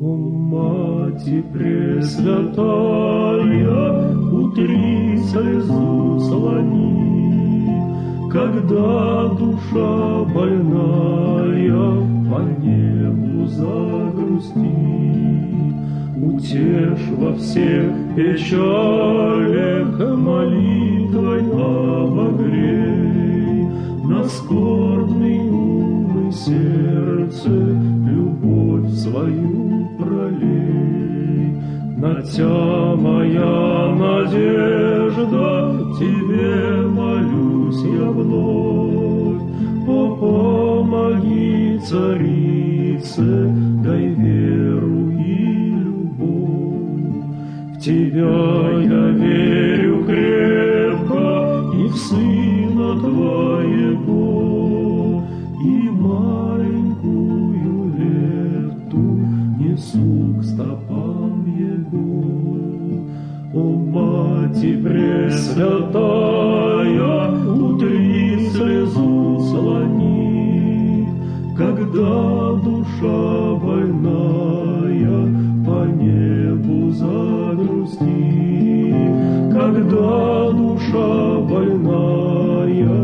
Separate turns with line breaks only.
О, Мати Пресвятая, утри слезу слони, Когда душа больная по небу загрустит. Утешь во всех печалях молитвой обогрей На скорбный ум и сердце любовь свою пролей. На тя моя надежда, тебе молюсь я вновь. О, помоги, царице, дай веру Тебя я верю Слуг стопам Его. О, Мати Пресвятая, утри слезу слони, когда душа больная по небу загрусти, когда душа больная